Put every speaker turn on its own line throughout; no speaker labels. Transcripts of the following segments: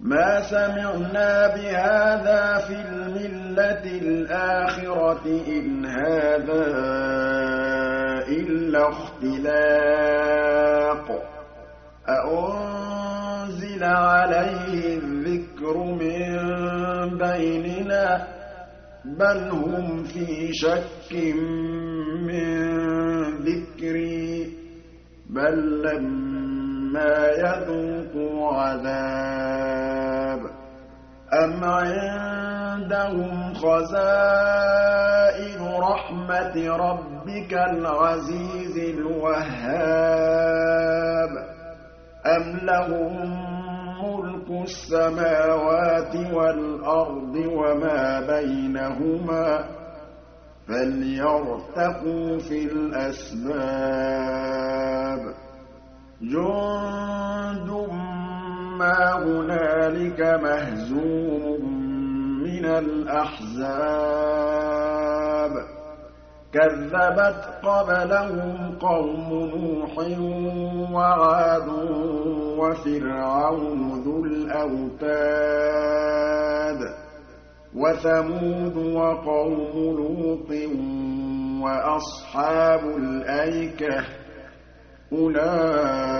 مَا سَمِعْنَا بِهَٰذَا فِي الْمِلَّةِ الْآخِرَةِ إِنْ هَٰذَا إِلَّا اخْتِلَاقٌ. أَأُنزِلَ عَلَيْهِ الذِّكْرُ مِن بَيْنِنَا ۖ؟ بَلْ هُمْ فِي شَكٍّ مِّن ذِكْرِي ۖ. بَل لَّمَّا يَذُوقُوا عَذَابِ. أَمْ عِندَهُمْ خَزَائِنُ رَحْمَةِ رَبِّكَ الْعَزِيزِ الْوَهَّابِ؟ أَمْ لَهُم مُّلْكُ السَّمَاوَاتِ وَالْأَرْضِ وَمَا بَيْنَهُمَا ۖ؟ فَلْيَرْتَقُوا فِي الْأَسْبَابِ. مَّا هُنَالِكَ مَهْزُومٌ مِّنَ الْأَحْزَابِ. كَذَّبَتْ قَبْلَهُمْ قَوْمُ نُوحٍ وَعَادٌ وَفِرْعَوْنُ ذُو الْأَوْتَادِ وَثَمُودُ وَقَوْمُ لُوطٍ وَأَصْحَابُ الْأَيْكَةِ ۚ أُولَٰئِكَ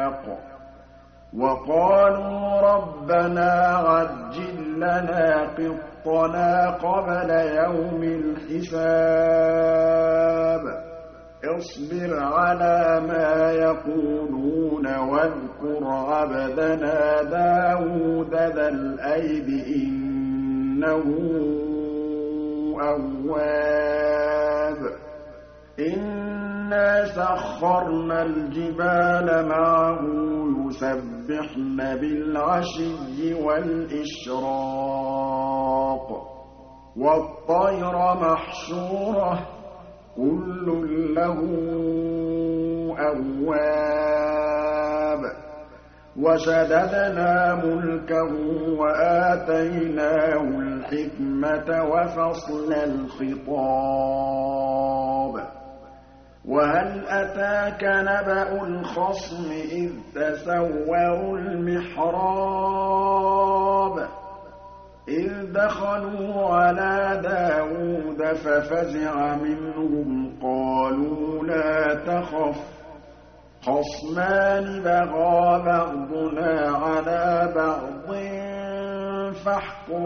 وَقَالُوا رَبَّنَا عَجِّل لَّنَا قِطَّنَا قَبْلَ يَوْمِ الْحِسَابِ. اصْبِرْ عَلَىٰ مَا يَقُولُونَ وَاذْكُرْ عَبْدَنَا دَاوُودَ ذَا الْأَيْدِ ۖ إِنَّهُ أَوَّابٌ. إِنَّا سَخَّرْنَا الْجِبَالَ مَعَهُ يُسَبِّحْنَ بِالْعَشِيِّ وَالْإِشْرَاقِ وَالطَّيْرَ مَحْشُورَةً ۖ كُلٌّ لَّهُ أَوَّابٌ وَشَدَدْنَا مُلْكَهُ وَآتَيْنَاهُ الْحِكْمَةَ وَفَصْلَ الْخِطَابِ. وَهَلْ أَتَاكَ نَبَأُ الْخَصْمِ إِذْ تَسَوَّرُوا الْمِحْرَابَ؟ إِذْ دَخَلُوا عَلَىٰ دَاوُودَ فَفَزِعَ مِنْهُمْ قَالُوا لَا تَخَفْ ۖ. خَصْمَانِ بَغَىٰ بَعْضُنَا عَلَىٰ بَعْضٍ فَاحْكُم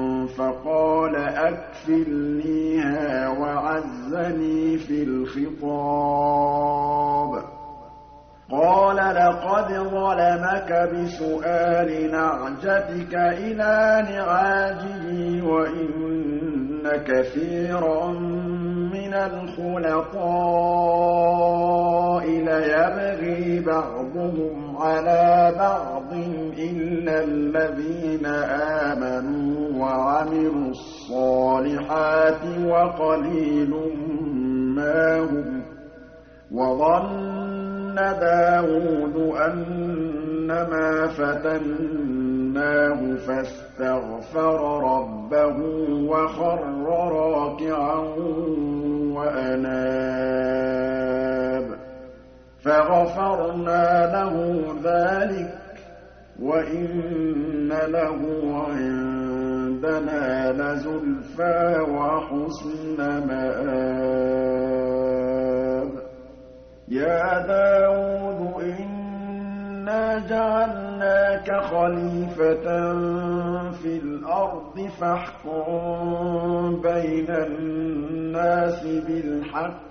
فَقَالَ أَكْفِلْنِيهَا وَعَزَّنِي فِي الْخِطَابِ. قَالَ لَقَدْ ظَلَمَكَ بِسُؤَالِ نَعْجَتِكَ إِلَىٰ نِعَاجِهِ وَإِنَّ كَثِيرًا مِّنَ الْخُلَطَاءِ لَيَبْغِي بَعْضُهُمْ عَلَىٰ بَعْضٍ إِلَّا الَّذِينَ آمَنُوا وَعَمِلُوا الصَّالِحَاتِ وَقَلِيلٌ مَّا هُمْ وَظَنَّ دَاوُودُ أَنَّمَا فَتَنَّاهُ فَاسْتَغْفَرَ رَبَّهُ وَخَرَّ فَغَفَرْنَا لَهُ ذَٰلِكَ وَإِنَّ لَهُ عِندَنَا لَزُلْفَىٰ وَحُسْنَ مَآبٍ. يَا دَاوُودُ إِنَّا جَعَلْنَاكَ خَلِيفَةً فِي الْأَرْضِ فَاحْكُم بَيْنَ النَّاسِ بِالْحَقِّ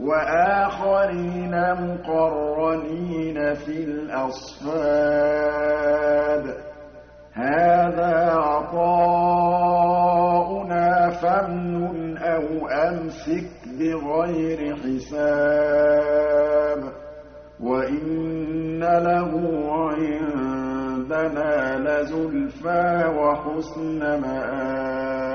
وَآخَرِينَ مُقَرَّنِينَ فِي الْأَصْفَادِ. هَٰذَا عَطَاؤُنَا فَامْنُنْ أَوْ أَمْسِكْ بِغَيْرِ حِسَابٍ. وَإِنَّ لَهُ عِندَنَا لَزُلْفَىٰ وَحُسْنَ مَآبٍ.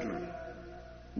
ۚ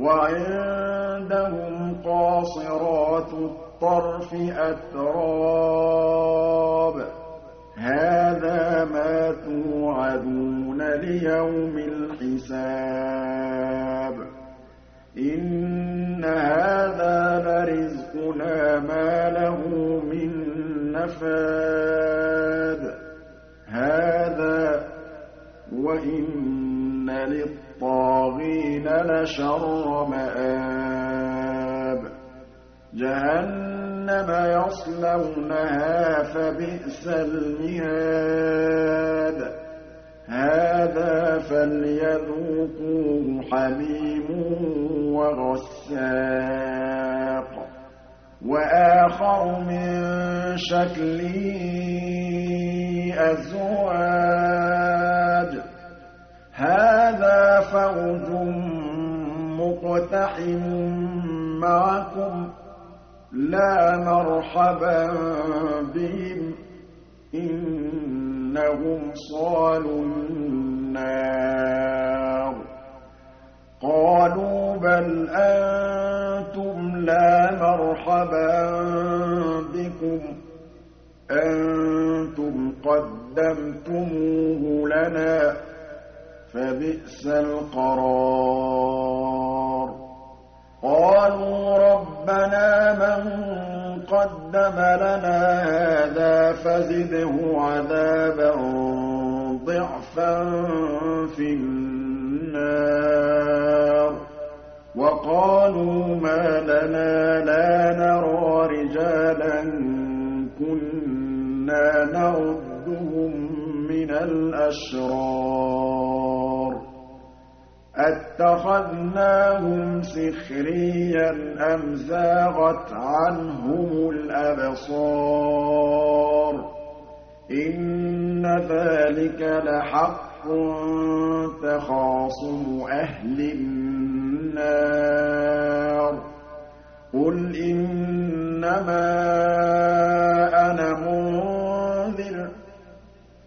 وَعِندَهُمْ قَاصِرَاتُ الطَّرْفِ أَتْرَابٌ. هَٰذَا مَا تُوعَدُونَ لِيَوْمِ الْحِسَابِ. إِنَّ هَٰذَا لَرِزْقُنَا مَا لَهُ مِن نَّفَادٍ. هَٰذَا وَإِنَّ لِلطَّاغِينَ لَشَرَّ مَآبٍ جَهَنَّمَ يَصْلَوْنَهَا فَبِئْسَ الْمِهَادُ هَٰذَا فَلْيَذُوقُوهُ حَمِيمٌ وَغَسَّاقٌ وَآخَرُ مِن شَكْلِهِ أَزْوَاجٌ هَٰذَا فَوْجٌ مُّقْتَحِمٌ مَّعَكُمْ ۖ لَا مَرْحَبًا بِهِمْ ۚ إِنَّهُمْ صَالُو النَّارِ. قَالُوا بَلْ أَنتُمْ لَا مَرْحَبًا بِكُمْ ۖ. أَنتُمْ قَدَّمْتُمُوهُ لَنَا ۖ. فَبِئْسَ الْقَرَارُ. قَالُوا رَبَّنَا مَن قَدَّمَ لَنَا هَٰذَا فَزِدْهُ عَذَابًا ضِعْفًا فِي النَّارِ. وَقَالُوا مَا لَنَا لَا نَرَىٰ رِجَالًا كُنَّا نَعُدُّهُم مِّنَ الْأَشْرَارِ. أَتَّخَذْنَاهُمْ سِخْرِيًّا أَمْ زَاغَتْ عَنْهُمُ الْأَبْصَارُ؟ إِنَّ ذَٰلِكَ لَحَقٌّ تَخَاصُمُ أَهْلِ النَّارِ. قُلْ إِنَّمَا أَنَا مُنذِرٌ ۖ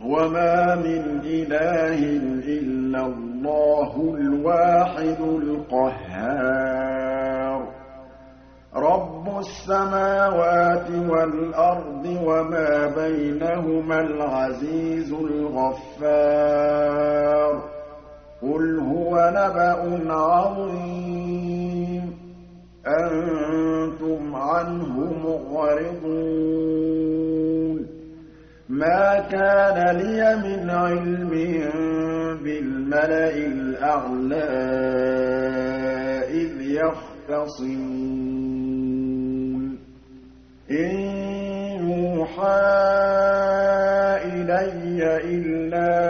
وَمَا مِنْ إِلَٰهٍ اللَّهُ الْوَاحِدُ الْقَهَّارُ. رَبُّ السَّمَاوَاتِ وَالْأَرْضِ وَمَا بَيْنَهُمَا الْعَزِيزُ الْغَفَّارُ. قُلْ هُوَ نَبَأٌ عَظِيمٌ. أَنتُمْ عَنْهُ مُعْرِضُونَ مَا كَانَ لِيَ مِنْ عِلْمٍ بِالْمَلَإِ الْأَعْلَىٰ إِذْ يَخْتَصِمُونَ. إِن يُوحَىٰ إِلَيَّ إِلَّا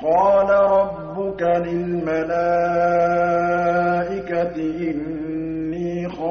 قَالَ رَبُّكَ لِلْمَلَائِكَةِ إِنِّي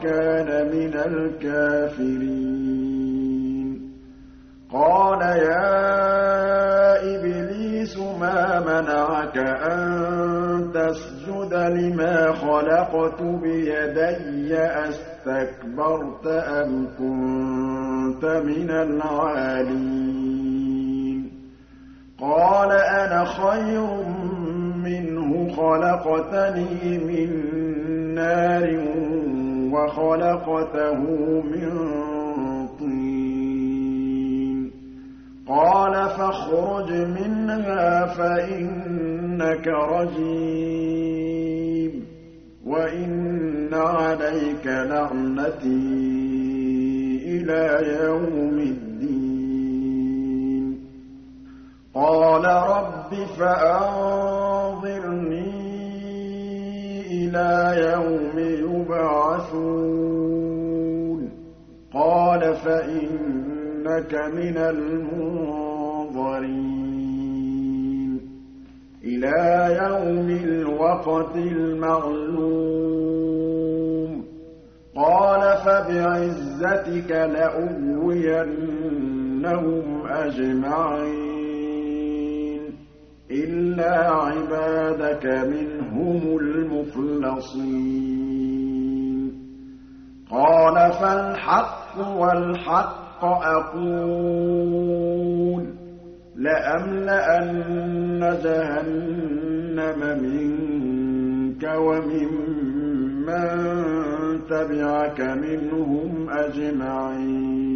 وَكَانَ مِنَ الْكَافِرِينَ. قَالَ يَا إِبْلِيسُ مَا مَنَعَكَ أَن تَسْجُدَ لِمَا خَلَقْتُ بِيَدَيَّ؟ أَسْتَكْبَرْتَ أَمْ كُنتَ مِنَ الْعَالِينَ؟ قَالَ أَنَا خَيْرٌ مِّنْهُ خَلَقْتَنِي مِن نَّارٍ وَخَلَقْتَهُ مِن طِينٍ. قَالَ فَاخْرُجْ مِنْهَا فَإِنَّكَ رَجِيمٌ. وَإِنَّ عَلَيْكَ لَعْنَتِي إِلَىٰ يَوْمِ الدِّينِ. قَالَ رَبِّ فَأَنظِرْنِي إِلَىٰ يَوْمِ يُبْعَثُونَ. قَالَ فَإِنَّكَ مِنَ الْمُنظَرِينَ. إِلَىٰ يَوْمِ الْوَقْتِ الْمَعْلُومِ. قَالَ فَبِعِزَّتِكَ لَأُغْوِيَنَّهُمْ أَجْمَعِينَ. إِلَّا عِبَادَكَ مِنْهُمُ الْمُخْلَصِينَ. قَالَ فَالْحَقُّ وَالْحَقَّ أَقُولُ لَأَمْلَأَنَّ جَهَنَّمَ مِنكَ وَمِمَّن تَبِعَكَ مِنْهُمْ أَجْمَعِينَ.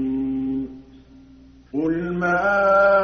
قُلْ مَا